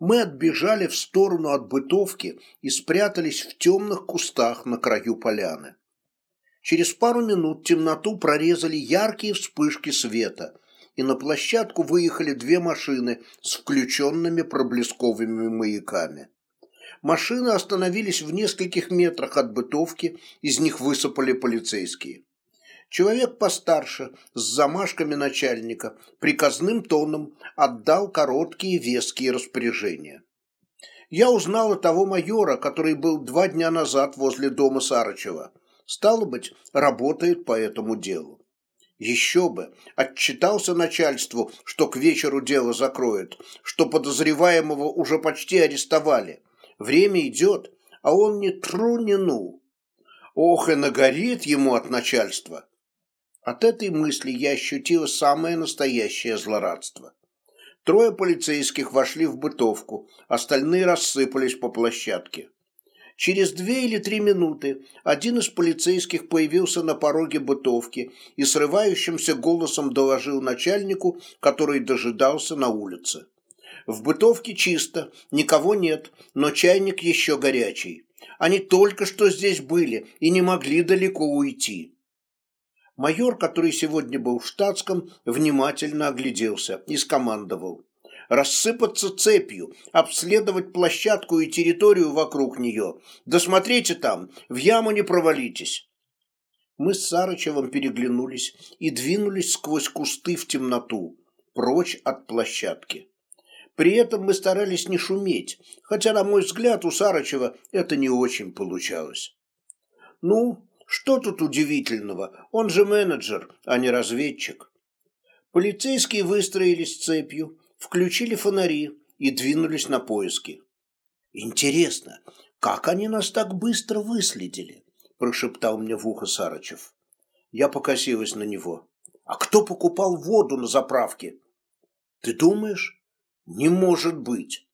мы отбежали в сторону от бытовки и спрятались в темных кустах на краю поляны. Через пару минут темноту прорезали яркие вспышки света, и на площадку выехали две машины с включенными проблесковыми маяками. Машины остановились в нескольких метрах от бытовки, из них высыпали полицейские. Человек постарше, с замашками начальника, приказным тоном отдал короткие веские распоряжения. Я узнала того майора, который был два дня назад возле дома Сарычева. Стало быть, работает по этому делу. Еще бы, отчитался начальству, что к вечеру дело закроет, что подозреваемого уже почти арестовали. Время идет, а он не тру, ни ну. Ох, и нагорит ему от начальства. От этой мысли я ощутил самое настоящее злорадство. Трое полицейских вошли в бытовку, остальные рассыпались по площадке. Через две или три минуты один из полицейских появился на пороге бытовки и срывающимся голосом доложил начальнику, который дожидался на улице. В бытовке чисто, никого нет, но чайник еще горячий. Они только что здесь были и не могли далеко уйти. Майор, который сегодня был в штатском, внимательно огляделся и скомандовал. «Рассыпаться цепью, обследовать площадку и территорию вокруг нее. Досмотрите там, в яму не провалитесь». Мы с Сарычевым переглянулись и двинулись сквозь кусты в темноту, прочь от площадки. При этом мы старались не шуметь, хотя, на мой взгляд, у Сарычева это не очень получалось. «Ну, что тут удивительного? Он же менеджер, а не разведчик. Полицейские выстроились цепью, включили фонари и двинулись на поиски. «Интересно, как они нас так быстро выследили?» – прошептал мне в ухо Сарычев. Я покосилась на него. «А кто покупал воду на заправке?» «Ты думаешь?» «Не может быть!»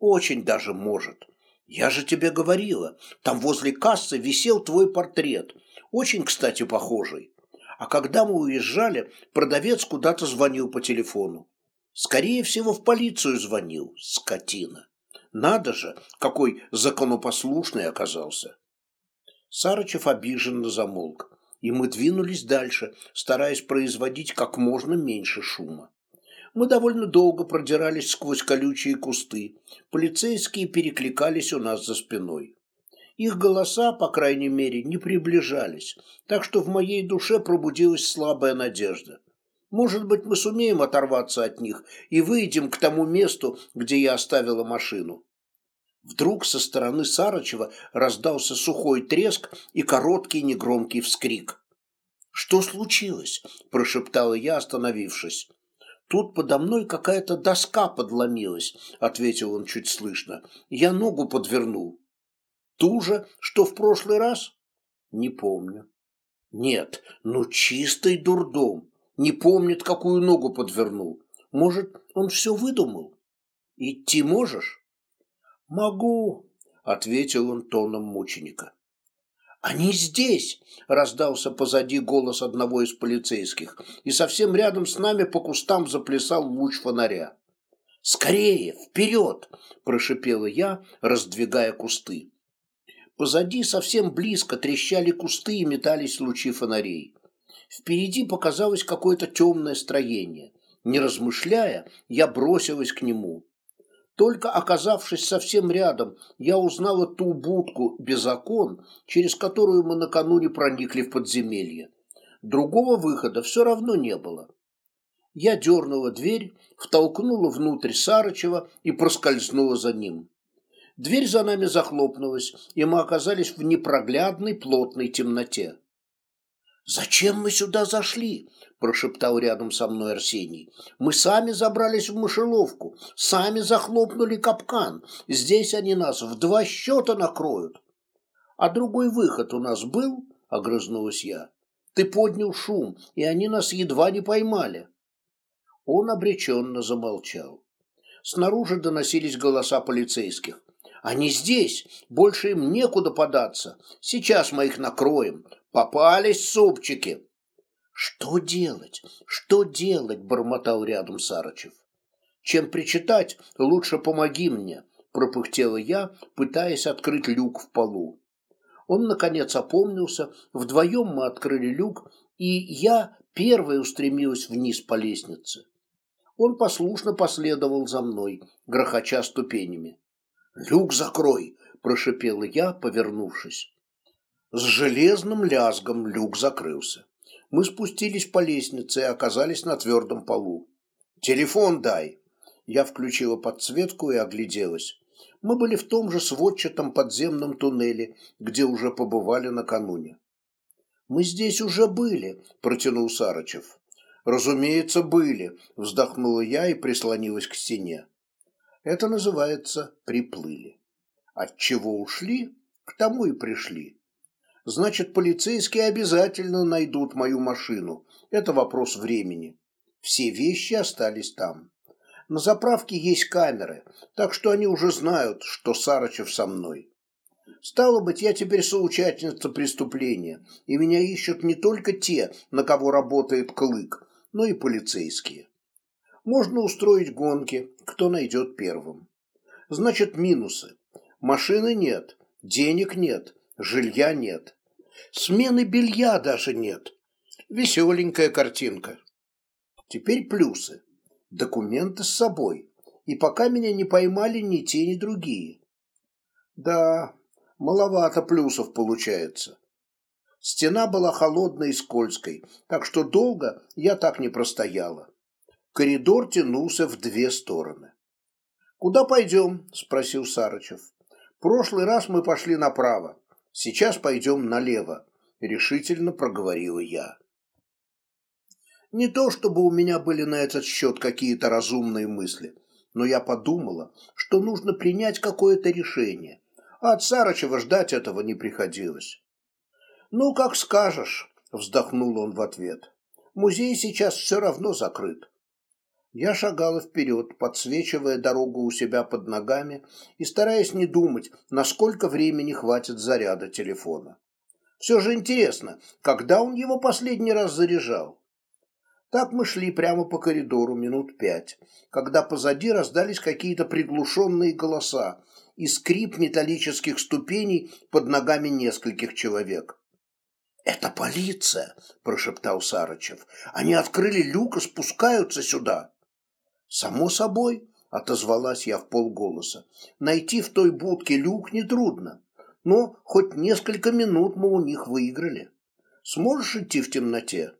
«Очень даже может!» «Я же тебе говорила, там возле кассы висел твой портрет, очень, кстати, похожий. А когда мы уезжали, продавец куда-то звонил по телефону. Скорее всего, в полицию звонил, скотина. Надо же, какой законопослушный оказался». Сарычев обиженно замолк, и мы двинулись дальше, стараясь производить как можно меньше шума. Мы довольно долго продирались сквозь колючие кусты. Полицейские перекликались у нас за спиной. Их голоса, по крайней мере, не приближались, так что в моей душе пробудилась слабая надежда. Может быть, мы сумеем оторваться от них и выйдем к тому месту, где я оставила машину. Вдруг со стороны Сарычева раздался сухой треск и короткий негромкий вскрик. «Что случилось?» – прошептала я, остановившись. «Тут подо мной какая-то доска подломилась», — ответил он чуть слышно. «Я ногу подвернул». «Ту же, что в прошлый раз?» «Не помню». «Нет, ну чистый дурдом. Не помнит, какую ногу подвернул. Может, он все выдумал? Идти можешь?» «Могу», — ответил он тоном мученика. «Они здесь!» – раздался позади голос одного из полицейских, и совсем рядом с нами по кустам заплясал луч фонаря. «Скорее, вперед!» – прошипела я, раздвигая кусты. Позади совсем близко трещали кусты и метались лучи фонарей. Впереди показалось какое-то темное строение. Не размышляя, я бросилась к нему. Только оказавшись совсем рядом, я узнала ту будку без окон, через которую мы накануне проникли в подземелье. Другого выхода все равно не было. Я дернула дверь, втолкнула внутрь Сарычева и проскользнула за ним. Дверь за нами захлопнулась, и мы оказались в непроглядной плотной темноте. «Зачем мы сюда зашли?» – прошептал рядом со мной Арсений. «Мы сами забрались в мышеловку, сами захлопнули капкан. Здесь они нас в два счета накроют». «А другой выход у нас был?» – огрызнулась я. «Ты поднял шум, и они нас едва не поймали». Он обреченно замолчал. Снаружи доносились голоса полицейских. «Они здесь! Больше им некуда податься! Сейчас мы их накроем! Попались супчики. Что делать? Что делать? бормотал рядом Сарычев. Чем причитать, лучше помоги мне, пропыхтела я, пытаясь открыть люк в полу. Он, наконец, опомнился, вдвоем мы открыли люк, и я первая устремилась вниз по лестнице. Он послушно последовал за мной, грохоча ступенями. «Люк закрой!» – прошипела я, повернувшись. С железным лязгом люк закрылся. Мы спустились по лестнице и оказались на твердом полу. «Телефон дай!» Я включила подсветку и огляделась. Мы были в том же сводчатом подземном туннеле, где уже побывали накануне. «Мы здесь уже были», — протянул Сарычев. «Разумеется, были», — вздохнула я и прислонилась к стене. Это называется «приплыли». От чего ушли, к тому и пришли значит, полицейские обязательно найдут мою машину. Это вопрос времени. Все вещи остались там. На заправке есть камеры, так что они уже знают, что Сарычев со мной. Стало быть, я теперь соучастница преступления, и меня ищут не только те, на кого работает Клык, но и полицейские. Можно устроить гонки, кто найдет первым. Значит, минусы. Машины нет, денег нет, жилья нет, смены белья даже нет. Веселенькая картинка. Теперь плюсы. Документы с собой. И пока меня не поймали ни те, ни другие. Да, маловато плюсов получается. Стена была холодной и скользкой, так что долго я так не простояла. Коридор тянулся в две стороны. «Куда пойдем?» – спросил Сарычев. «Прошлый раз мы пошли направо, Сейчас пойдем налево, решительно проговорила я. Не то чтобы у меня были на этот счет какие-то разумные мысли, но я подумала, что нужно принять какое-то решение, а от Сарычева ждать этого не приходилось. «Ну, как скажешь», — вздохнул он в ответ. «Музей сейчас все равно закрыт. Я шагала вперед, подсвечивая дорогу у себя под ногами и стараясь не думать, насколько времени хватит заряда телефона. Все же интересно, когда он его последний раз заряжал? Так мы шли прямо по коридору минут пять, когда позади раздались какие-то приглушенные голоса и скрип металлических ступеней под ногами нескольких человек. «Это полиция!» – прошептал Сарычев. «Они открыли люк и спускаются сюда!» «Само собой», — отозвалась я в полголоса. «Найти в той будке люк нетрудно, но хоть несколько минут мы у них выиграли. Сможешь идти в темноте?»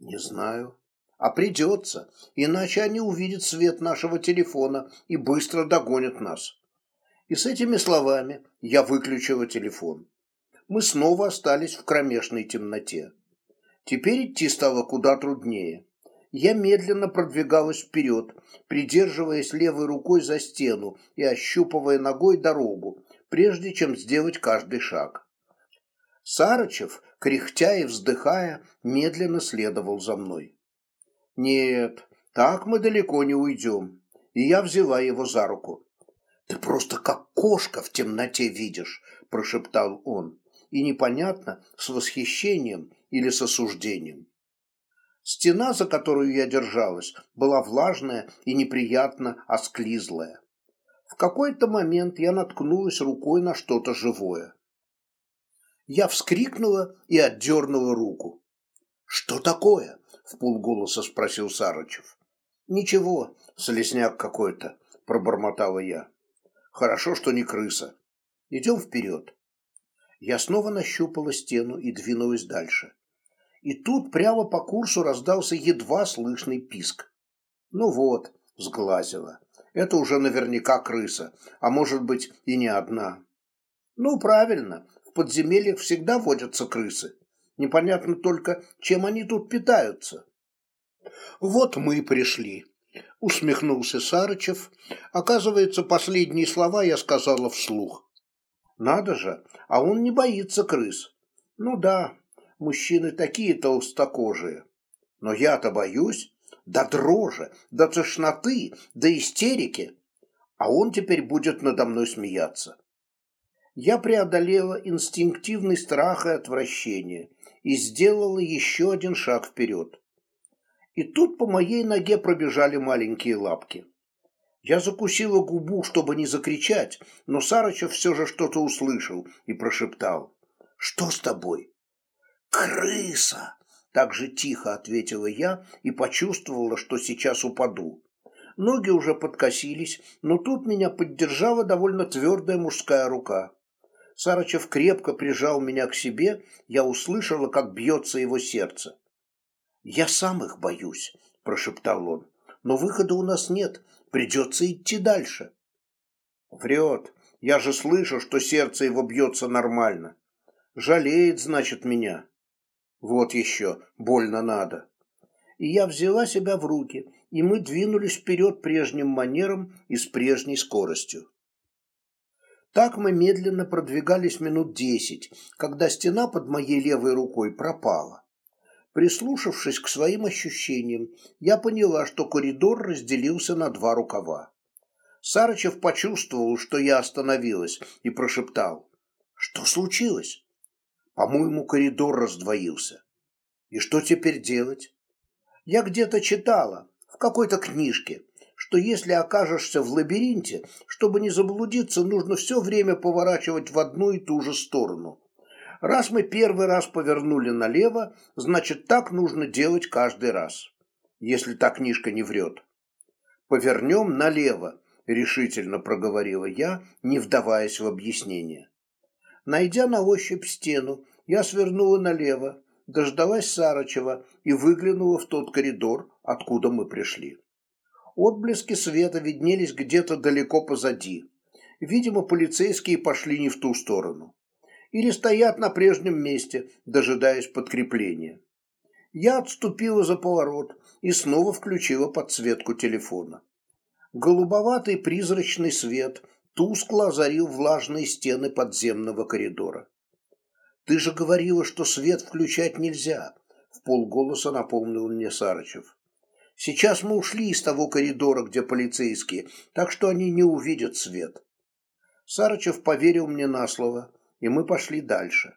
«Не знаю». «А придется, иначе они увидят свет нашего телефона и быстро догонят нас». И с этими словами я выключила телефон. Мы снова остались в кромешной темноте. Теперь идти стало куда труднее. Я медленно продвигалась вперед, придерживаясь левой рукой за стену и ощупывая ногой дорогу, прежде чем сделать каждый шаг. Сарычев, кряхтя и вздыхая, медленно следовал за мной. «Нет, так мы далеко не уйдем». И я взяла его за руку. «Ты просто как кошка в темноте видишь», – прошептал он. И непонятно, с восхищением или с осуждением. Стена, за которую я держалась, была влажная и неприятно осклизлая. В какой-то момент я наткнулась рукой на что-то живое. Я вскрикнула и отдернула руку. «Что такое?» — в полголоса спросил Сарычев. «Ничего, слезняк какой-то», — пробормотала я. «Хорошо, что не крыса. Идем вперед». Я снова нащупала стену и двинулась дальше. И тут прямо по курсу раздался едва слышный писк. Ну вот, сглазила. Это уже наверняка крыса, а может быть и не одна. Ну, правильно, в подземельях всегда водятся крысы. Непонятно только, чем они тут питаются. Вот мы и пришли, усмехнулся Сарычев. Оказывается, последние слова я сказала вслух. Надо же, а он не боится крыс. Ну да, мужчины такие толстокожие. Но я-то боюсь, до дрожи, до тошноты, до истерики. А он теперь будет надо мной смеяться. Я преодолела инстинктивный страх и отвращение и сделала еще один шаг вперед. И тут по моей ноге пробежали маленькие лапки. Я закусила губу, чтобы не закричать, но Сарычев все же что-то услышал и прошептал. «Что с тобой?» крыса!» Так же тихо ответила я и почувствовала, что сейчас упаду. Ноги уже подкосились, но тут меня поддержала довольно твердая мужская рука. Сарачев крепко прижал меня к себе, я услышала, как бьется его сердце. «Я сам их боюсь», — прошептал он, — «но выхода у нас нет, придется идти дальше». «Врет, я же слышу, что сердце его бьется нормально. Жалеет, значит, меня». Вот еще, больно надо. И я взяла себя в руки, и мы двинулись вперед прежним манером и с прежней скоростью. Так мы медленно продвигались минут десять, когда стена под моей левой рукой пропала. Прислушавшись к своим ощущениям, я поняла, что коридор разделился на два рукава. Сарычев почувствовал, что я остановилась, и прошептал. «Что случилось?» По-моему, коридор раздвоился. И что теперь делать? Я где-то читала, в какой-то книжке, что если окажешься в лабиринте, чтобы не заблудиться, нужно все время поворачивать в одну и ту же сторону. Раз мы первый раз повернули налево, значит, так нужно делать каждый раз. Если та книжка не врет. «Повернем налево», — решительно проговорила я, не вдаваясь в объяснение. Найдя на ощупь стену, я свернула налево, дождалась Сарычева и выглянула в тот коридор, откуда мы пришли. Отблески света виднелись где-то далеко позади. Видимо, полицейские пошли не в ту сторону. Или стоят на прежнем месте, дожидаясь подкрепления. Я отступила за поворот и снова включила подсветку телефона. Голубоватый призрачный свет тускло озарил влажные стены подземного коридора. «Ты же говорила, что свет включать нельзя», — в полголоса напомнил мне Сарычев. «Сейчас мы ушли из того коридора, где полицейские, так что они не увидят свет». Сарычев поверил мне на слово, и мы пошли дальше.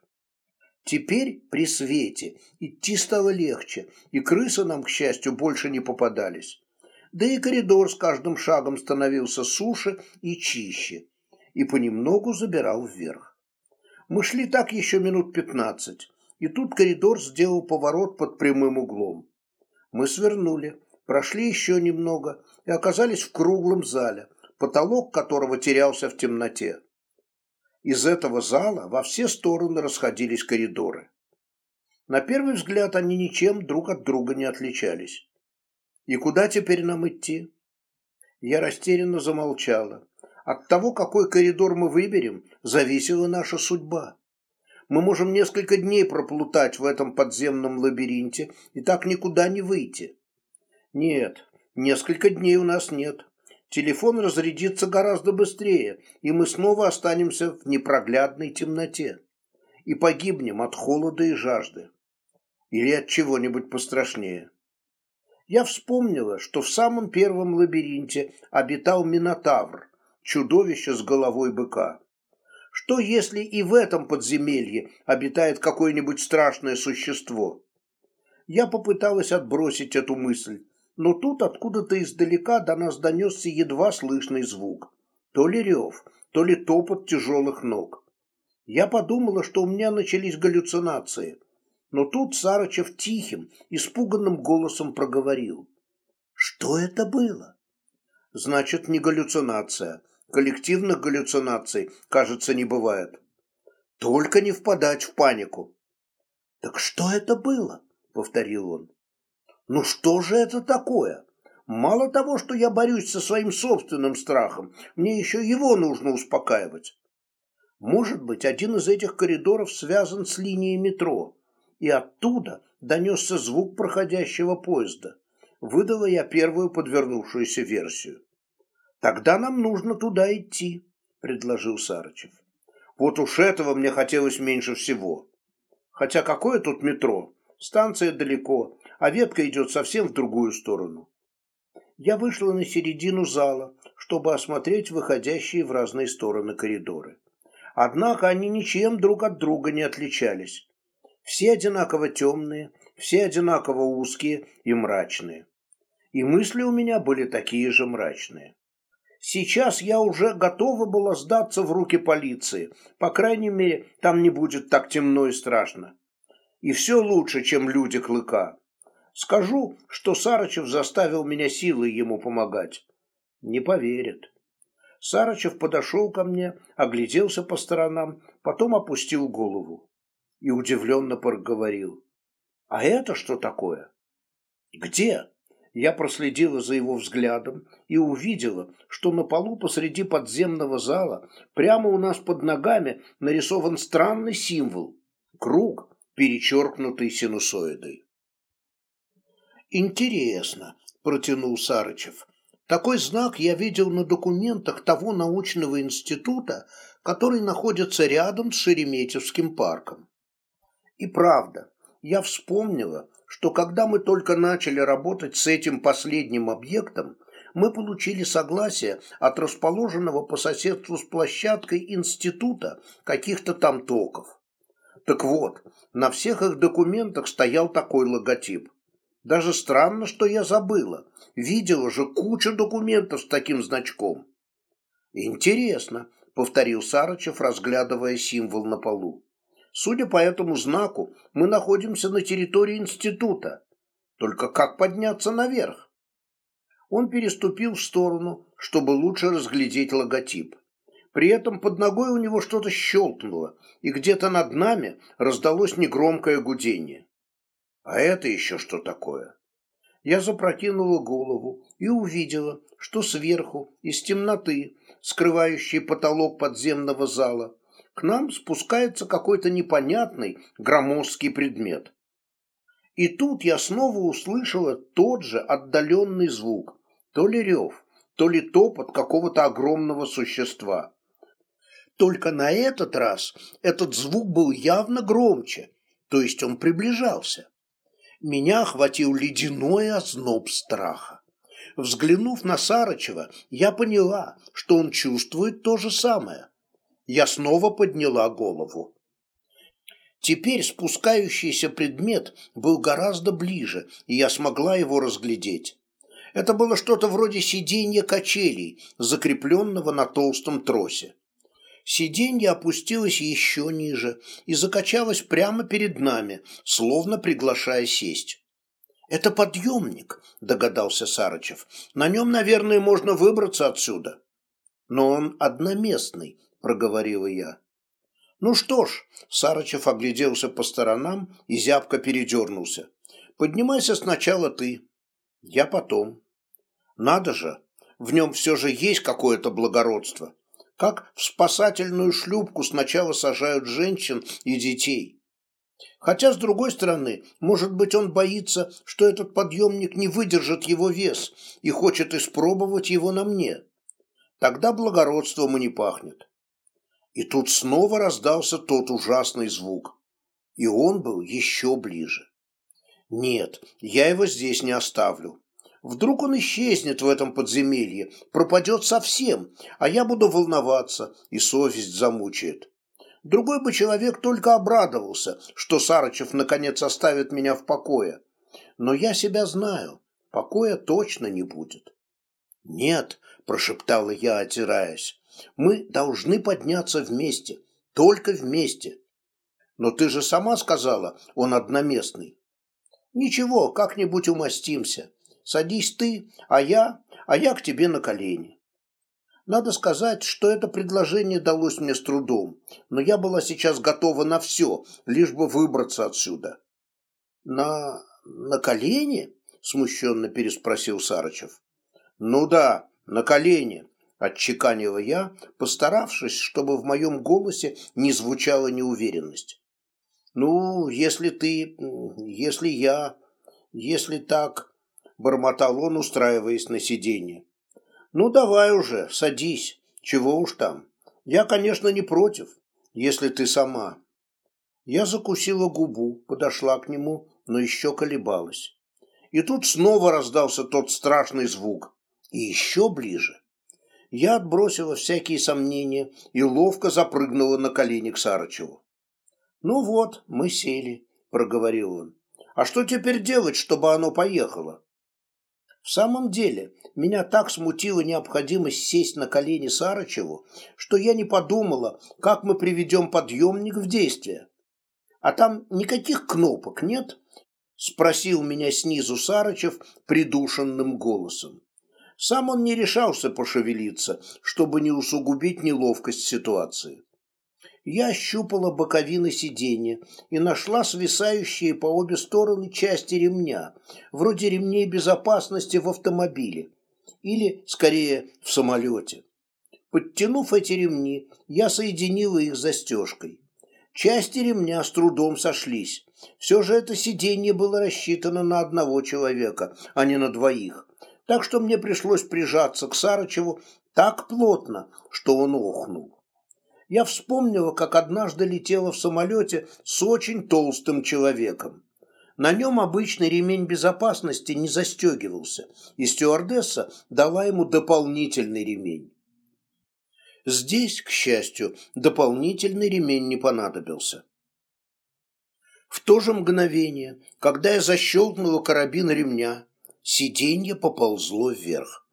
Теперь при свете идти стало легче, и крысы нам, к счастью, больше не попадались да и коридор с каждым шагом становился суше и чище и понемногу забирал вверх. Мы шли так еще минут пятнадцать, и тут коридор сделал поворот под прямым углом. Мы свернули, прошли еще немного и оказались в круглом зале, потолок которого терялся в темноте. Из этого зала во все стороны расходились коридоры. На первый взгляд они ничем друг от друга не отличались. И куда теперь нам идти? Я растерянно замолчала. От того, какой коридор мы выберем, зависела наша судьба. Мы можем несколько дней проплутать в этом подземном лабиринте и так никуда не выйти. Нет, несколько дней у нас нет. Телефон разрядится гораздо быстрее, и мы снова останемся в непроглядной темноте. И погибнем от холода и жажды. Или от чего-нибудь пострашнее я вспомнила, что в самом первом лабиринте обитал Минотавр, чудовище с головой быка. Что если и в этом подземелье обитает какое-нибудь страшное существо? Я попыталась отбросить эту мысль, но тут откуда-то издалека до нас донесся едва слышный звук. То ли рев, то ли топот тяжелых ног. Я подумала, что у меня начались галлюцинации – но тут Сарычев тихим, испуганным голосом проговорил. «Что это было?» «Значит, не галлюцинация. Коллективных галлюцинаций, кажется, не бывает. Только не впадать в панику». «Так что это было?» — повторил он. «Ну что же это такое? Мало того, что я борюсь со своим собственным страхом, мне еще его нужно успокаивать». Может быть, один из этих коридоров связан с линией метро, и оттуда донесся звук проходящего поезда. Выдала я первую подвернувшуюся версию. «Тогда нам нужно туда идти», — предложил Сарычев. «Вот уж этого мне хотелось меньше всего. Хотя какое тут метро? Станция далеко, а ветка идет совсем в другую сторону». Я вышла на середину зала, чтобы осмотреть выходящие в разные стороны коридоры. Однако они ничем друг от друга не отличались. Все одинаково темные, все одинаково узкие и мрачные. И мысли у меня были такие же мрачные. Сейчас я уже готова была сдаться в руки полиции. По крайней мере, там не будет так темно и страшно. И все лучше, чем люди клыка. Скажу, что Сарычев заставил меня силой ему помогать. Не поверит. Сарычев подошел ко мне, огляделся по сторонам, потом опустил голову и удивленно проговорил. «А это что такое?» «Где?» Я проследила за его взглядом и увидела, что на полу посреди подземного зала прямо у нас под ногами нарисован странный символ – круг, перечеркнутый синусоидой. «Интересно», – протянул Сарычев. «Такой знак я видел на документах того научного института, который находится рядом с Шереметьевским парком. И правда, я вспомнила, что когда мы только начали работать с этим последним объектом, мы получили согласие от расположенного по соседству с площадкой института каких-то там токов. Так вот, на всех их документах стоял такой логотип. Даже странно, что я забыла. Видела же кучу документов с таким значком. Интересно, повторил Сарычев, разглядывая символ на полу. Судя по этому знаку, мы находимся на территории института. Только как подняться наверх? Он переступил в сторону, чтобы лучше разглядеть логотип. При этом под ногой у него что-то щелкнуло, и где-то над нами раздалось негромкое гудение. А это еще что такое? Я запрокинула голову и увидела, что сверху, из темноты, скрывающей потолок подземного зала, к нам спускается какой-то непонятный громоздкий предмет. И тут я снова услышала тот же отдаленный звук, то ли рев, то ли топот какого-то огромного существа. Только на этот раз этот звук был явно громче, то есть он приближался. Меня охватил ледяной озноб страха. Взглянув на Сарычева, я поняла, что он чувствует то же самое – я снова подняла голову. Теперь спускающийся предмет был гораздо ближе, и я смогла его разглядеть. Это было что-то вроде сиденья качелей, закрепленного на толстом тросе. Сиденье опустилось еще ниже и закачалось прямо перед нами, словно приглашая сесть. «Это подъемник», – догадался Сарычев. «На нем, наверное, можно выбраться отсюда». «Но он одноместный», проговорила я. «Ну что ж», – Сарычев огляделся по сторонам и зябко передернулся. «Поднимайся сначала ты. Я потом». «Надо же, в нем все же есть какое-то благородство. Как в спасательную шлюпку сначала сажают женщин и детей. Хотя, с другой стороны, может быть, он боится, что этот подъемник не выдержит его вес и хочет испробовать его на мне. Тогда благородством и не пахнет. И тут снова раздался тот ужасный звук. И он был еще ближе. Нет, я его здесь не оставлю. Вдруг он исчезнет в этом подземелье, пропадет совсем, а я буду волноваться, и совесть замучает. Другой бы человек только обрадовался, что Сарычев наконец оставит меня в покое. Но я себя знаю, покоя точно не будет. «Нет», — прошептала я, отираясь, мы должны подняться вместе, только вместе. Но ты же сама сказала, он одноместный. Ничего, как-нибудь умастимся. Садись ты, а я, а я к тебе на колени. Надо сказать, что это предложение далось мне с трудом, но я была сейчас готова на все, лишь бы выбраться отсюда. На... на колени? Смущенно переспросил Сарычев. Ну да, на колени, отчеканила я, постаравшись, чтобы в моем голосе не звучала неуверенность. «Ну, если ты... если я... если так...» — бормотал он, устраиваясь на сиденье. «Ну, давай уже, садись. Чего уж там. Я, конечно, не против, если ты сама». Я закусила губу, подошла к нему, но еще колебалась. И тут снова раздался тот страшный звук. И еще ближе. Я отбросила всякие сомнения и ловко запрыгнула на колени к Сарычеву. «Ну вот, мы сели», — проговорил он. «А что теперь делать, чтобы оно поехало?» В самом деле, меня так смутила необходимость сесть на колени Сарычеву, что я не подумала, как мы приведем подъемник в действие. «А там никаких кнопок нет?» — спросил меня снизу Сарычев придушенным голосом. Сам он не решался пошевелиться, чтобы не усугубить неловкость ситуации. Я щупала боковины сиденья и нашла свисающие по обе стороны части ремня, вроде ремней безопасности в автомобиле, или, скорее, в самолете. Подтянув эти ремни, я соединила их застежкой. Части ремня с трудом сошлись. Все же это сиденье было рассчитано на одного человека, а не на двоих так что мне пришлось прижаться к Сарычеву так плотно, что он охнул. Я вспомнила, как однажды летела в самолете с очень толстым человеком. На нем обычный ремень безопасности не застегивался, и стюардесса дала ему дополнительный ремень. Здесь, к счастью, дополнительный ремень не понадобился. В то же мгновение, когда я защелкнула карабин ремня, Сиденье поползло вверх.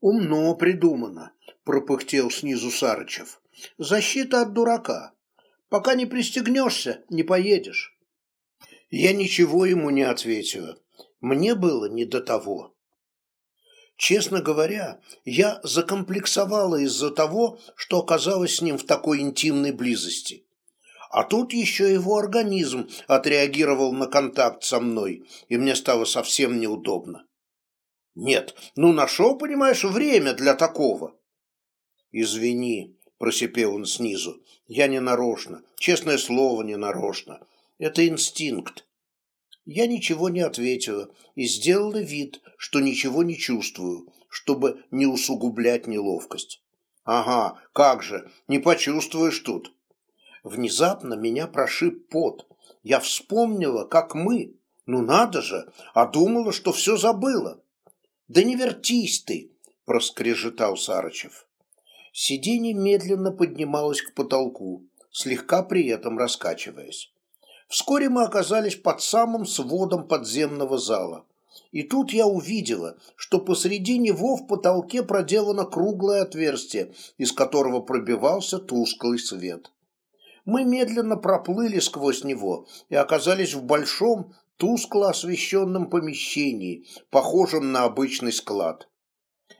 «Умно придумано», — пропыхтел снизу Сарычев. «Защита от дурака. Пока не пристегнешься, не поедешь». Я ничего ему не ответила. Мне было не до того. Честно говоря, я закомплексовала из-за того, что оказалась с ним в такой интимной близости. А тут еще его организм отреагировал на контакт со мной, и мне стало совсем неудобно. Нет, ну нашел, понимаешь, время для такого. Извини, просипел он снизу, я не нарочно, честное слово, не нарочно. Это инстинкт. Я ничего не ответила и сделала вид, что ничего не чувствую, чтобы не усугублять неловкость. Ага, как же, не почувствуешь тут. Внезапно меня прошиб пот. Я вспомнила, как мы. Ну надо же, а думала, что все забыла. Да не вертись ты, проскрежетал Сарычев. Сиденье медленно поднималось к потолку, слегка при этом раскачиваясь. Вскоре мы оказались под самым сводом подземного зала. И тут я увидела, что посреди него в потолке проделано круглое отверстие, из которого пробивался тусклый свет мы медленно проплыли сквозь него и оказались в большом, тускло освещенном помещении, похожем на обычный склад.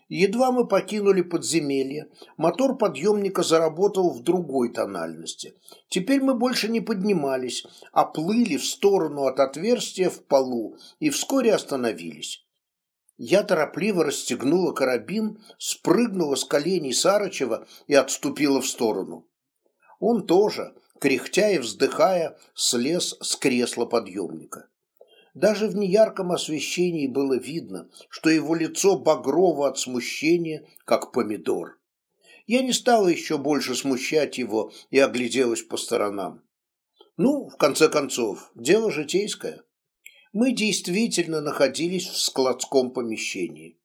Едва мы покинули подземелье, мотор подъемника заработал в другой тональности. Теперь мы больше не поднимались, а плыли в сторону от отверстия в полу и вскоре остановились. Я торопливо расстегнула карабин, спрыгнула с коленей Сарычева и отступила в сторону. Он тоже, кряхтя и вздыхая, слез с кресла подъемника. Даже в неярком освещении было видно, что его лицо багрово от смущения, как помидор. Я не стала еще больше смущать его и огляделась по сторонам. Ну, в конце концов, дело житейское. Мы действительно находились в складском помещении.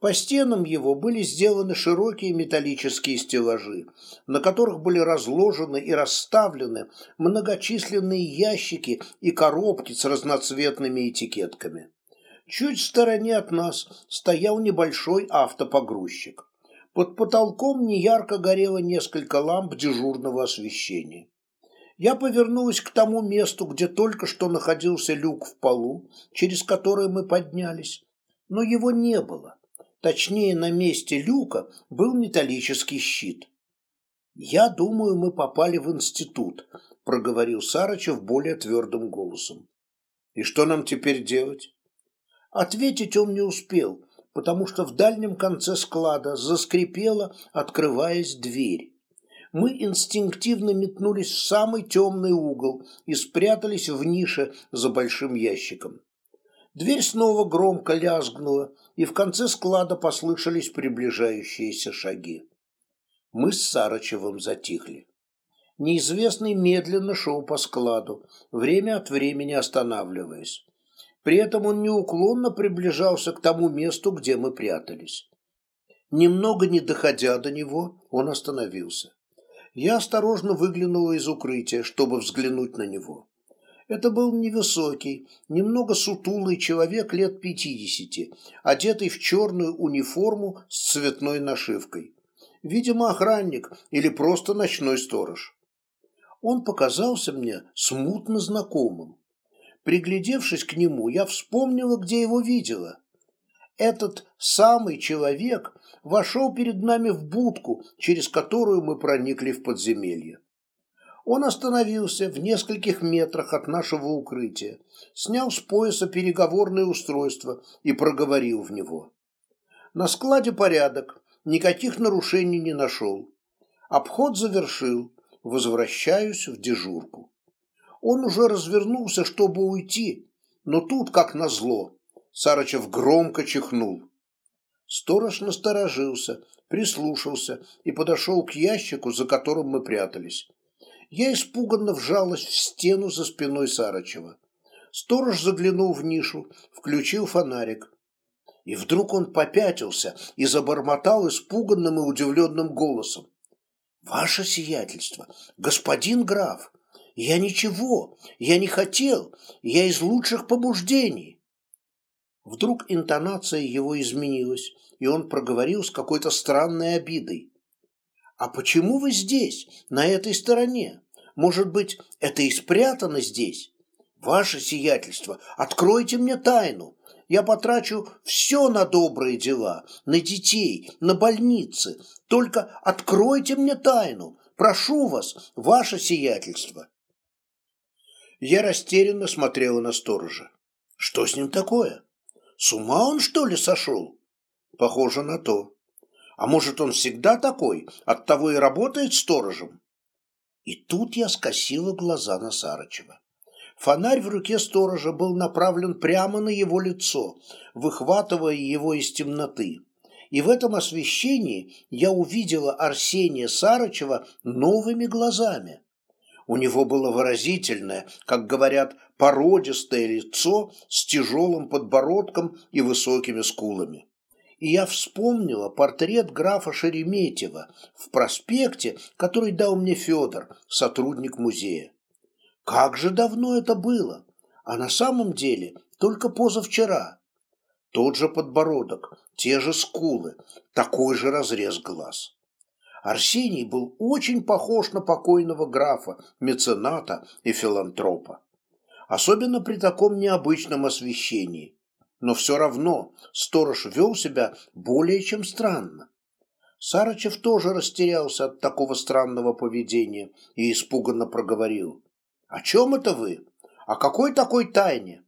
По стенам его были сделаны широкие металлические стеллажи, на которых были разложены и расставлены многочисленные ящики и коробки с разноцветными этикетками. Чуть в стороне от нас стоял небольшой автопогрузчик. Под потолком неярко горело несколько ламп дежурного освещения. Я повернулась к тому месту, где только что находился люк в полу, через который мы поднялись, но его не было. Точнее, на месте люка был металлический щит. «Я думаю, мы попали в институт», – проговорил Сарычев более твердым голосом. «И что нам теперь делать?» Ответить он не успел, потому что в дальнем конце склада заскрипела, открываясь дверь. Мы инстинктивно метнулись в самый темный угол и спрятались в нише за большим ящиком. Дверь снова громко лязгнула, и в конце склада послышались приближающиеся шаги. Мы с Сарычевым затихли. Неизвестный медленно шел по складу, время от времени останавливаясь. При этом он неуклонно приближался к тому месту, где мы прятались. Немного не доходя до него, он остановился. Я осторожно выглянула из укрытия, чтобы взглянуть на него. Это был невысокий, немного сутулый человек лет пятидесяти, одетый в черную униформу с цветной нашивкой. Видимо, охранник или просто ночной сторож. Он показался мне смутно знакомым. Приглядевшись к нему, я вспомнила, где его видела. Этот самый человек вошел перед нами в будку, через которую мы проникли в подземелье он остановился в нескольких метрах от нашего укрытия, снял с пояса переговорное устройство и проговорил в него. На складе порядок, никаких нарушений не нашел. Обход завершил, возвращаюсь в дежурку. Он уже развернулся, чтобы уйти, но тут, как назло, Сарычев громко чихнул. Сторож насторожился, прислушался и подошел к ящику, за которым мы прятались я испуганно вжалась в стену за спиной Сарычева. Сторож заглянул в нишу, включил фонарик. И вдруг он попятился и забормотал испуганным и удивленным голосом. «Ваше сиятельство, господин граф, я ничего, я не хотел, я из лучших побуждений». Вдруг интонация его изменилась, и он проговорил с какой-то странной обидой. «А почему вы здесь, на этой стороне? Может быть, это и спрятано здесь? Ваше сиятельство, откройте мне тайну. Я потрачу все на добрые дела, на детей, на больницы. Только откройте мне тайну. Прошу вас, ваше сиятельство». Я растерянно смотрела на сторожа. «Что с ним такое? С ума он, что ли, сошел?» «Похоже на то». А может, он всегда такой, оттого и работает сторожем? И тут я скосила глаза на Сарычева. Фонарь в руке сторожа был направлен прямо на его лицо, выхватывая его из темноты. И в этом освещении я увидела Арсения Сарычева новыми глазами. У него было выразительное, как говорят, породистое лицо с тяжелым подбородком и высокими скулами и я вспомнила портрет графа Шереметьева в проспекте, который дал мне Федор, сотрудник музея. Как же давно это было! А на самом деле только позавчера. Тот же подбородок, те же скулы, такой же разрез глаз. Арсений был очень похож на покойного графа, мецената и филантропа. Особенно при таком необычном освещении. Но все равно сторож вел себя более чем странно. Сарычев тоже растерялся от такого странного поведения и испуганно проговорил. «О чем это вы? О какой такой тайне?»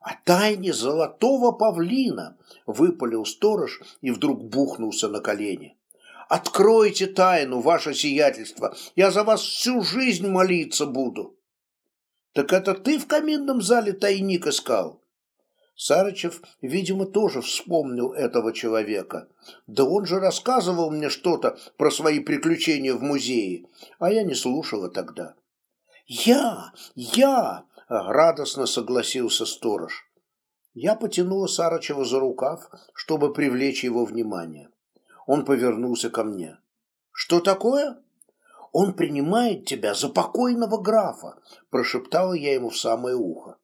«О тайне золотого павлина!» — выпалил сторож и вдруг бухнулся на колени. «Откройте тайну, ваше сиятельство! Я за вас всю жизнь молиться буду!» «Так это ты в каминном зале тайник искал?» Сарычев, видимо, тоже вспомнил этого человека. Да он же рассказывал мне что-то про свои приключения в музее, а я не слушала тогда. «Я! Я!» – радостно согласился сторож. Я потянула Сарычева за рукав, чтобы привлечь его внимание. Он повернулся ко мне. «Что такое?» «Он принимает тебя за покойного графа», – прошептала я ему в самое ухо.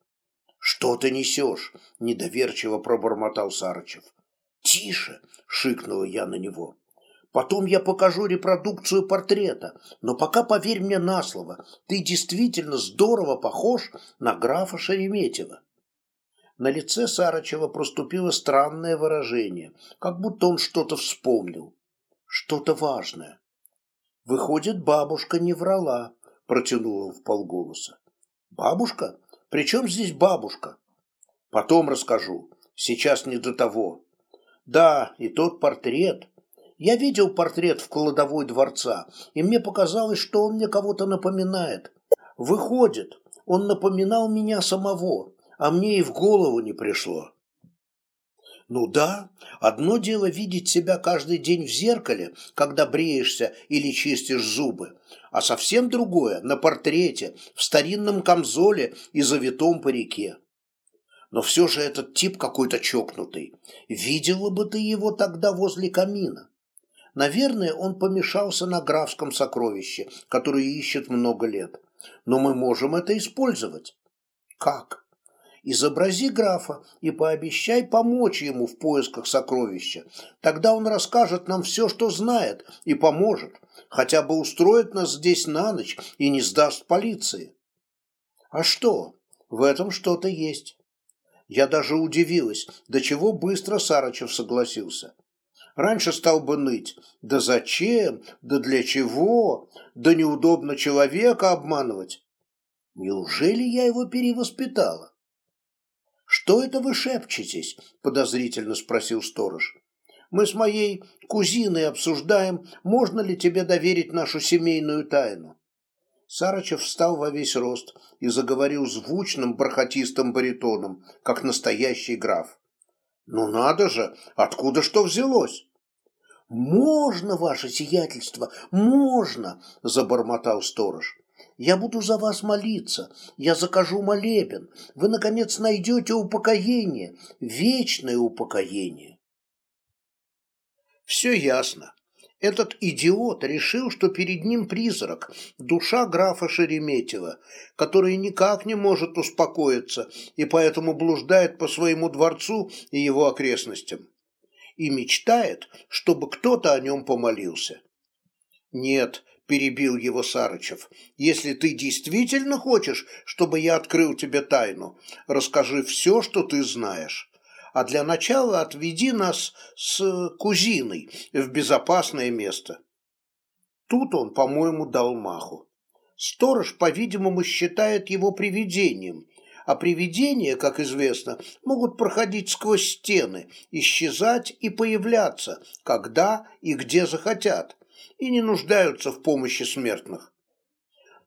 «Что ты несешь?» – недоверчиво пробормотал Сарычев. «Тише!» – шикнула я на него. «Потом я покажу репродукцию портрета, но пока поверь мне на слово, ты действительно здорово похож на графа Шереметьева». На лице Сарычева проступило странное выражение, как будто он что-то вспомнил. Что-то важное. «Выходит, бабушка не врала», – протянул он полголоса. «Бабушка?» Причем здесь бабушка?» «Потом расскажу. Сейчас не до того». «Да, и тот портрет. Я видел портрет в кладовой дворца, и мне показалось, что он мне кого-то напоминает. Выходит, он напоминал меня самого, а мне и в голову не пришло». Ну да, одно дело видеть себя каждый день в зеркале, когда бреешься или чистишь зубы, а совсем другое на портрете, в старинном камзоле и завитом парике. Но все же этот тип какой-то чокнутый. Видела бы ты его тогда возле камина. Наверное, он помешался на графском сокровище, которое ищет много лет. Но мы можем это использовать. Как? Изобрази графа и пообещай помочь ему в поисках сокровища. Тогда он расскажет нам все, что знает, и поможет. Хотя бы устроит нас здесь на ночь и не сдаст полиции. А что? В этом что-то есть. Я даже удивилась, до чего быстро Сарычев согласился. Раньше стал бы ныть. Да зачем? Да для чего? Да неудобно человека обманывать. Неужели я его перевоспитала? «Что это вы шепчетесь?» – подозрительно спросил сторож. «Мы с моей кузиной обсуждаем, можно ли тебе доверить нашу семейную тайну». Сарычев встал во весь рост и заговорил звучным бархатистым баритоном, как настоящий граф. «Ну надо же! Откуда что взялось?» «Можно, ваше сиятельство, можно!» – забормотал сторож. Я буду за вас молиться, я закажу молебен, вы, наконец, найдете упокоение, вечное упокоение. Все ясно. Этот идиот решил, что перед ним призрак, душа графа Шереметьева, который никак не может успокоиться и поэтому блуждает по своему дворцу и его окрестностям. И мечтает, чтобы кто-то о нем помолился. Нет, перебил его Сарычев. «Если ты действительно хочешь, чтобы я открыл тебе тайну, расскажи все, что ты знаешь. А для начала отведи нас с кузиной в безопасное место». Тут он, по-моему, дал маху. Сторож, по-видимому, считает его привидением, а привидения, как известно, могут проходить сквозь стены, исчезать и появляться, когда и где захотят и не нуждаются в помощи смертных.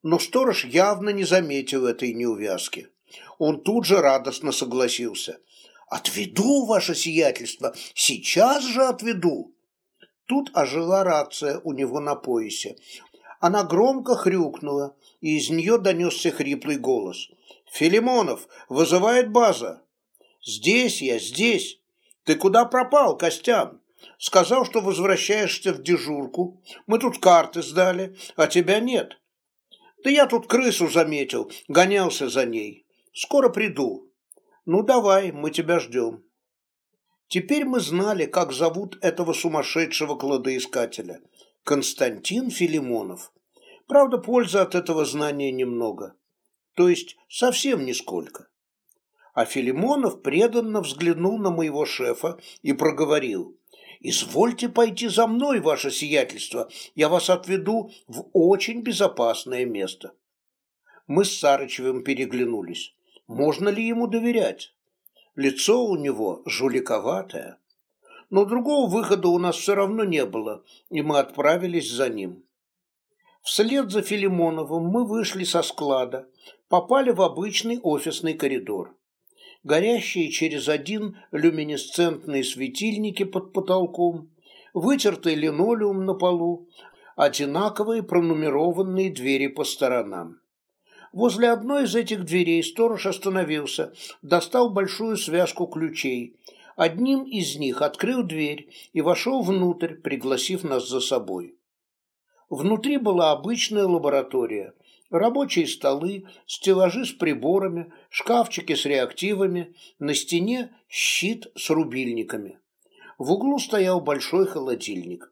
Но сторож явно не заметил этой неувязки. Он тут же радостно согласился. «Отведу, ваше сиятельство, сейчас же отведу!» Тут ожила рация у него на поясе. Она громко хрюкнула, и из нее донесся хриплый голос. «Филимонов, вызывает база!» «Здесь я, здесь! Ты куда пропал, Костян?» Сказал, что возвращаешься в дежурку. Мы тут карты сдали, а тебя нет. Да я тут крысу заметил, гонялся за ней. Скоро приду. Ну давай, мы тебя ждем. Теперь мы знали, как зовут этого сумасшедшего кладоискателя. Константин Филимонов. Правда, польза от этого знания немного. То есть совсем нисколько. А Филимонов преданно взглянул на моего шефа и проговорил. «Извольте пойти за мной, ваше сиятельство, я вас отведу в очень безопасное место». Мы с Сарычевым переглянулись. Можно ли ему доверять? Лицо у него жуликоватое. Но другого выхода у нас все равно не было, и мы отправились за ним. Вслед за Филимоновым мы вышли со склада, попали в обычный офисный коридор горящие через один люминесцентные светильники под потолком, вытертый линолеум на полу, одинаковые пронумерованные двери по сторонам. Возле одной из этих дверей сторож остановился, достал большую связку ключей. Одним из них открыл дверь и вошел внутрь, пригласив нас за собой. Внутри была обычная лаборатория рабочие столы, стеллажи с приборами, шкафчики с реактивами, на стене щит с рубильниками. В углу стоял большой холодильник.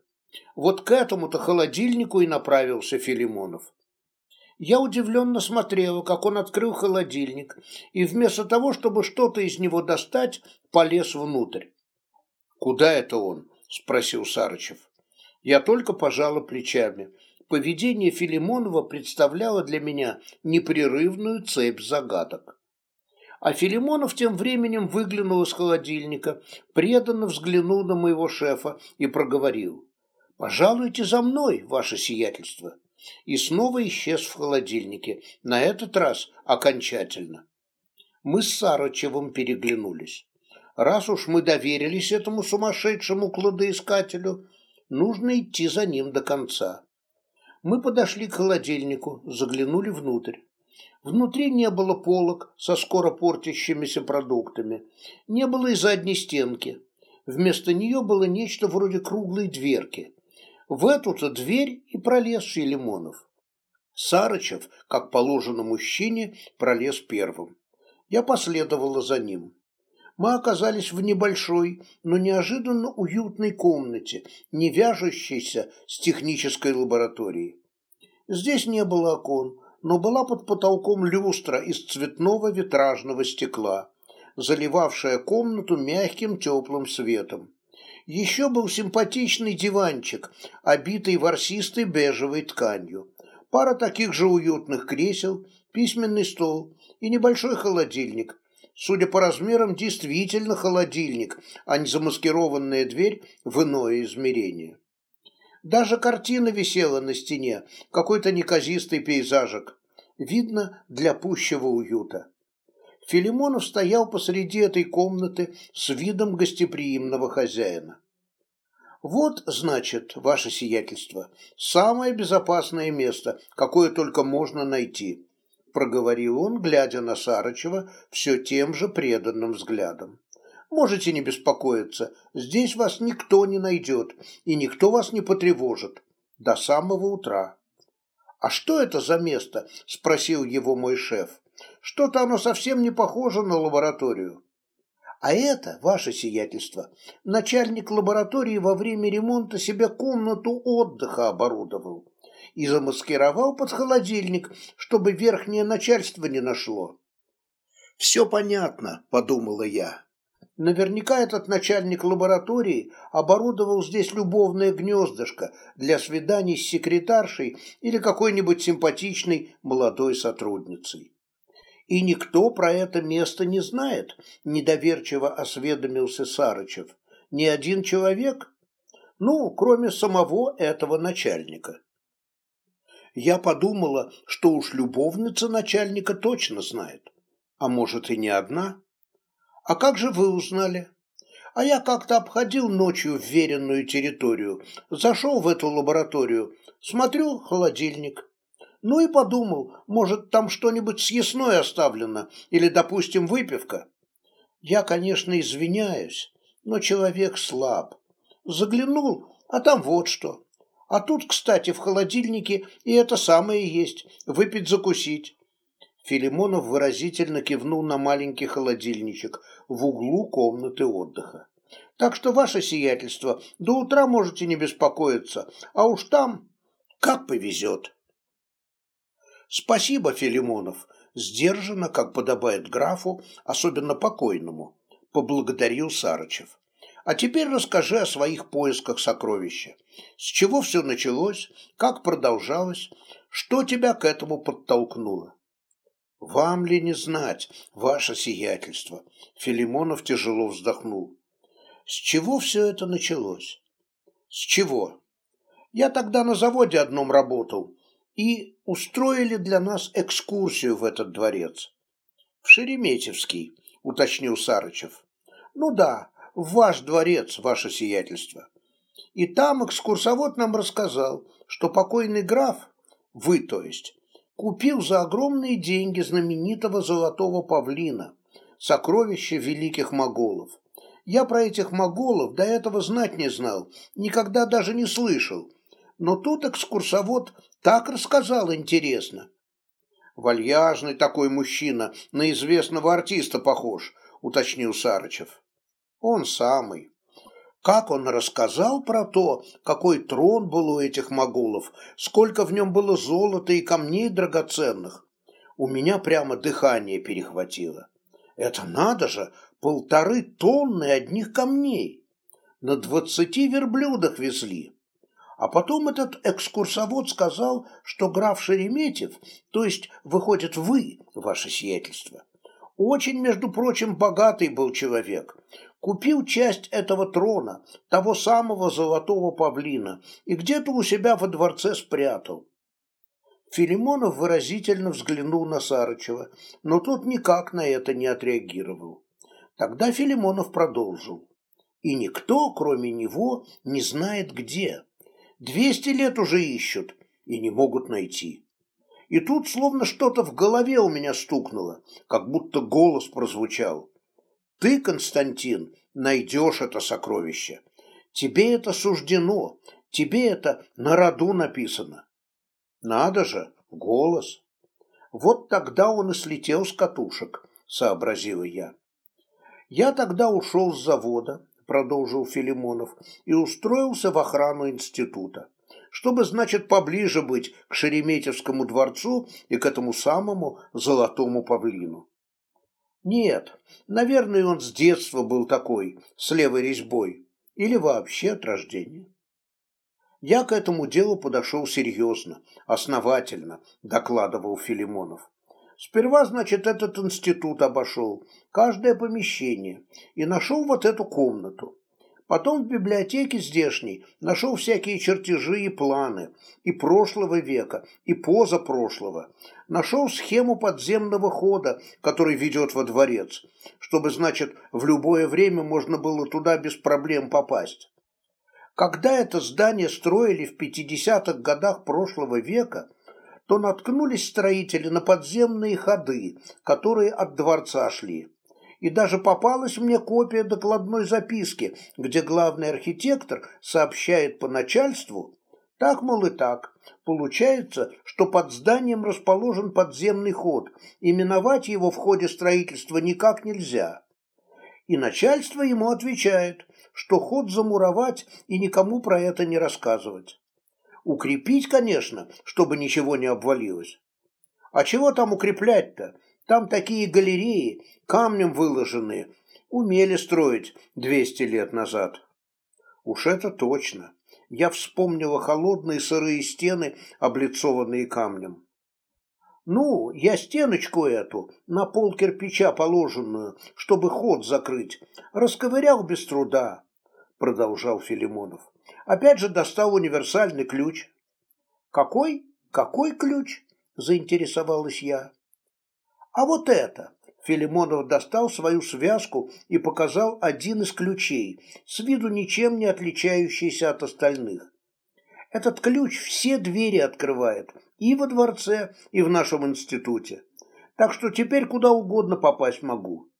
Вот к этому-то холодильнику и направился Филимонов. Я удивленно смотрела, как он открыл холодильник, и вместо того, чтобы что-то из него достать, полез внутрь. «Куда это он?» – спросил Сарычев. Я только пожала плечами – поведение Филимонова представляло для меня непрерывную цепь загадок. А Филимонов тем временем выглянул из холодильника, преданно взглянул на моего шефа и проговорил. «Пожалуйте за мной, ваше сиятельство!» И снова исчез в холодильнике, на этот раз окончательно. Мы с Сарычевым переглянулись. Раз уж мы доверились этому сумасшедшему кладоискателю, нужно идти за ним до конца мы подошли к холодильнику, заглянули внутрь. Внутри не было полок со скоро портящимися продуктами, не было и задней стенки. Вместо нее было нечто вроде круглой дверки. В эту-то дверь и пролез и Лимонов. Сарычев, как положено мужчине, пролез первым. Я последовала за ним мы оказались в небольшой, но неожиданно уютной комнате, не вяжущейся с технической лабораторией. Здесь не было окон, но была под потолком люстра из цветного витражного стекла, заливавшая комнату мягким теплым светом. Еще был симпатичный диванчик, обитый ворсистой бежевой тканью, пара таких же уютных кресел, письменный стол и небольшой холодильник – судя по размерам, действительно холодильник, а не замаскированная дверь в иное измерение. Даже картина висела на стене, какой-то неказистый пейзажик. Видно, для пущего уюта. Филимонов стоял посреди этой комнаты с видом гостеприимного хозяина. «Вот, значит, ваше сиятельство, самое безопасное место, какое только можно найти», проговорил он, глядя на Сарычева все тем же преданным взглядом. «Можете не беспокоиться, здесь вас никто не найдет, и никто вас не потревожит. До самого утра». «А что это за место?» – спросил его мой шеф. «Что-то оно совсем не похоже на лабораторию». А это, ваше сиятельство, начальник лаборатории во время ремонта себе комнату отдыха оборудовал и замаскировал под холодильник, чтобы верхнее начальство не нашло. «Все понятно», – подумала я. Наверняка этот начальник лаборатории оборудовал здесь любовное гнездышко для свиданий с секретаршей или какой-нибудь симпатичной молодой сотрудницей. «И никто про это место не знает», – недоверчиво осведомился Сарычев. «Ни один человек?» «Ну, кроме самого этого начальника». Я подумала, что уж любовница начальника точно знает. А может, и не одна? А как же вы узнали? А я как-то обходил ночью вверенную территорию, зашел в эту лабораторию, смотрю холодильник. Ну и подумал, может, там что-нибудь съестное оставлено, или, допустим, выпивка. Я, конечно, извиняюсь, но человек слаб. Заглянул, а там вот что. А тут, кстати, в холодильнике и это самое есть – выпить-закусить». Филимонов выразительно кивнул на маленький холодильничек в углу комнаты отдыха. «Так что, ваше сиятельство, до утра можете не беспокоиться, а уж там как повезет». «Спасибо, Филимонов», – сдержанно, как подобает графу, особенно покойному, – поблагодарил Сарычев. А теперь расскажи о своих поисках сокровища. С чего все началось, как продолжалось, что тебя к этому подтолкнуло? «Вам ли не знать, ваше сиятельство?» Филимонов тяжело вздохнул. «С чего все это началось?» «С чего?» «Я тогда на заводе одном работал, и устроили для нас экскурсию в этот дворец». «В Шереметьевский», — уточнил Сарычев. «Ну да, ваш дворец, ваше сиятельство. И там экскурсовод нам рассказал, что покойный граф, вы то есть, купил за огромные деньги знаменитого золотого павлина, сокровище великих моголов. Я про этих моголов до этого знать не знал, никогда даже не слышал. Но тут экскурсовод так рассказал интересно. «Вальяжный такой мужчина, на известного артиста похож», — уточнил Сарычев. Он самый. Как он рассказал про то, какой трон был у этих могулов, сколько в нем было золота и камней драгоценных. У меня прямо дыхание перехватило. Это надо же, полторы тонны одних камней. На двадцати верблюдах везли. А потом этот экскурсовод сказал, что граф Шереметьев, то есть, выходит, вы, ваше сиятельство, очень, между прочим, богатый был человек купил часть этого трона, того самого золотого павлина, и где-то у себя во дворце спрятал. Филимонов выразительно взглянул на Сарычева, но тот никак на это не отреагировал. Тогда Филимонов продолжил. И никто, кроме него, не знает где. Двести лет уже ищут и не могут найти. И тут словно что-то в голове у меня стукнуло, как будто голос прозвучал. Ты, Константин, найдешь это сокровище. Тебе это суждено, тебе это на роду написано. Надо же, голос. Вот тогда он и слетел с катушек, сообразила я. Я тогда ушел с завода, продолжил Филимонов, и устроился в охрану института, чтобы, значит, поближе быть к Шереметьевскому дворцу и к этому самому золотому павлину. Нет, наверное, он с детства был такой, с левой резьбой, или вообще от рождения. Я к этому делу подошел серьезно, основательно, докладывал Филимонов. Сперва, значит, этот институт обошел, каждое помещение, и нашел вот эту комнату. Потом в библиотеке здешней нашел всякие чертежи и планы и прошлого века, и позапрошлого, нашел схему подземного хода, который ведет во дворец, чтобы, значит, в любое время можно было туда без проблем попасть. Когда это здание строили в 50-х годах прошлого века, то наткнулись строители на подземные ходы, которые от дворца шли. И даже попалась мне копия докладной записки, где главный архитектор сообщает по начальству, так, мол, и так. Получается, что под зданием расположен подземный ход, и миновать его в ходе строительства никак нельзя. И начальство ему отвечает, что ход замуровать и никому про это не рассказывать. Укрепить, конечно, чтобы ничего не обвалилось. А чего там укреплять-то? Там такие галереи, камнем выложенные, умели строить 200 лет назад. Уж это точно я вспомнила холодные сырые стены, облицованные камнем. «Ну, я стеночку эту, на пол кирпича положенную, чтобы ход закрыть, расковырял без труда», — продолжал Филимонов. «Опять же достал универсальный ключ». «Какой? Какой ключ?» — заинтересовалась я. «А вот это!» Филимонов достал свою связку и показал один из ключей, с виду ничем не отличающийся от остальных. Этот ключ все двери открывает, и во дворце, и в нашем институте. Так что теперь куда угодно попасть могу.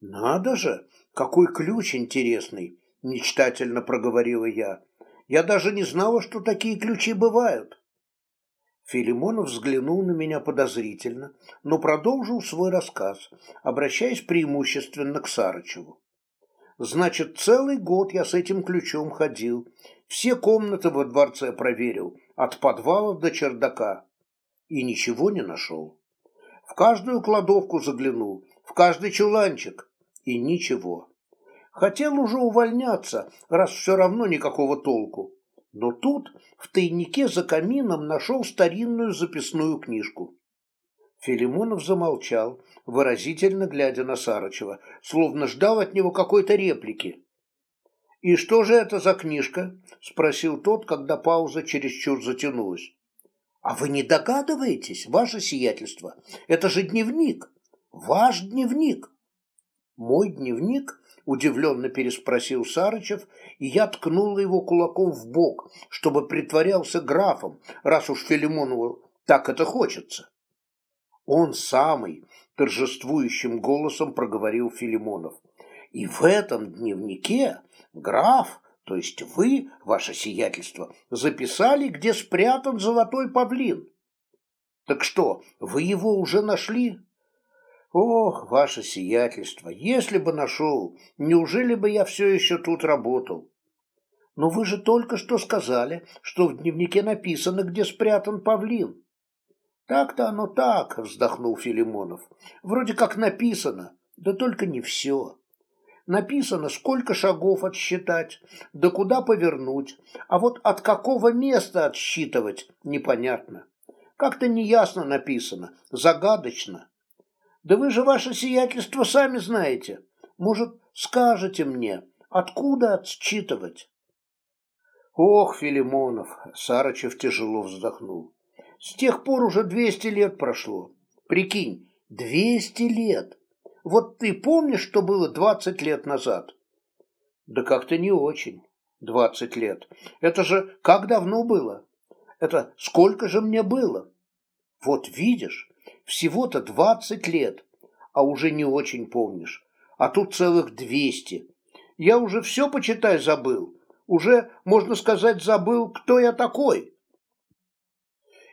Надо же, какой ключ интересный, мечтательно проговорила я. Я даже не знала, что такие ключи бывают. Филимонов взглянул на меня подозрительно, но продолжил свой рассказ, обращаясь преимущественно к Сарычеву. «Значит, целый год я с этим ключом ходил, все комнаты во дворце проверил, от подвала до чердака, и ничего не нашел. В каждую кладовку заглянул, в каждый чуланчик, и ничего. Хотел уже увольняться, раз все равно никакого толку. Но тут в тайнике за камином нашел старинную записную книжку. Филимонов замолчал, выразительно глядя на Сарычева, словно ждал от него какой-то реплики. «И что же это за книжка?» – спросил тот, когда пауза чересчур затянулась. «А вы не догадываетесь, ваше сиятельство? Это же дневник! Ваш дневник!» «Мой дневник?» Удивленно переспросил Сарычев, и я ткнула его кулаком в бок, чтобы притворялся графом, раз уж Филимонову так это хочется. Он самый торжествующим голосом проговорил Филимонов. И в этом дневнике граф, то есть вы, ваше сиятельство, записали, где спрятан золотой павлин. Так что, вы его уже нашли? Ох, ваше сиятельство, если бы нашел, неужели бы я все еще тут работал? Но вы же только что сказали, что в дневнике написано, где спрятан павлин. Так-то оно так, вздохнул Филимонов. Вроде как написано, да только не все. Написано, сколько шагов отсчитать, да куда повернуть, а вот от какого места отсчитывать, непонятно. Как-то неясно написано, загадочно. Да вы же, ваше сиятельство, сами знаете. Может, скажете мне, откуда отсчитывать? Ох, Филимонов, Сарычев тяжело вздохнул. С тех пор уже двести лет прошло. Прикинь, двести лет. Вот ты помнишь, что было двадцать лет назад? Да как-то не очень. Двадцать лет. Это же как давно было? Это сколько же мне было? Вот видишь, всего-то 20 лет, а уже не очень помнишь. А тут целых 200. Я уже все, почитай, забыл. Уже, можно сказать, забыл, кто я такой.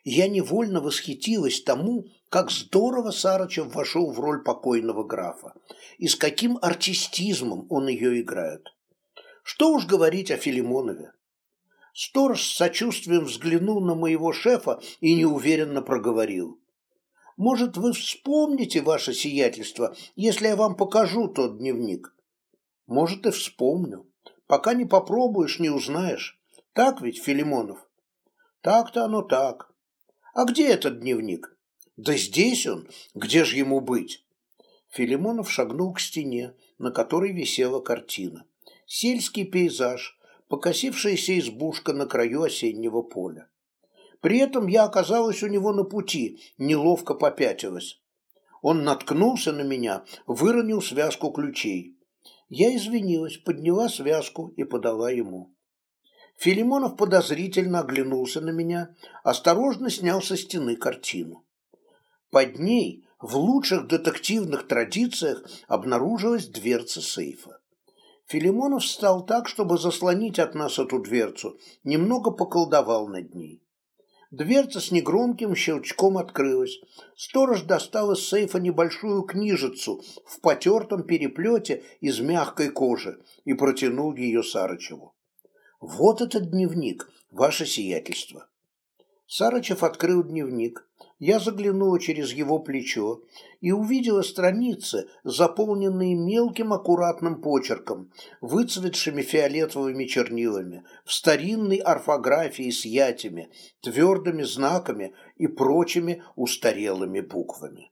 Я невольно восхитилась тому, как здорово Сарычев вошел в роль покойного графа и с каким артистизмом он ее играет. Что уж говорить о Филимонове. Сторож с сочувствием взглянул на моего шефа и неуверенно проговорил. Может, вы вспомните ваше сиятельство, если я вам покажу тот дневник? Может, и вспомню. Пока не попробуешь, не узнаешь. Так ведь, Филимонов? Так-то оно так. А где этот дневник? Да здесь он. Где же ему быть? Филимонов шагнул к стене, на которой висела картина. Сельский пейзаж, покосившаяся избушка на краю осеннего поля. При этом я оказалась у него на пути, неловко попятилась. Он наткнулся на меня, выронил связку ключей. Я извинилась, подняла связку и подала ему. Филимонов подозрительно оглянулся на меня, осторожно снял со стены картину. Под ней, в лучших детективных традициях, обнаружилась дверца сейфа. Филимонов встал так, чтобы заслонить от нас эту дверцу, немного поколдовал над ней. Дверца с негромким щелчком открылась. Сторож достал из сейфа небольшую книжицу в потертом переплете из мягкой кожи и протянул ее Сарычеву. «Вот этот дневник, ваше сиятельство». Сарычев открыл дневник, я заглянула через его плечо и увидела страницы, заполненные мелким аккуратным почерком, выцветшими фиолетовыми чернилами, в старинной орфографии с ятями, твердыми знаками и прочими устарелыми буквами.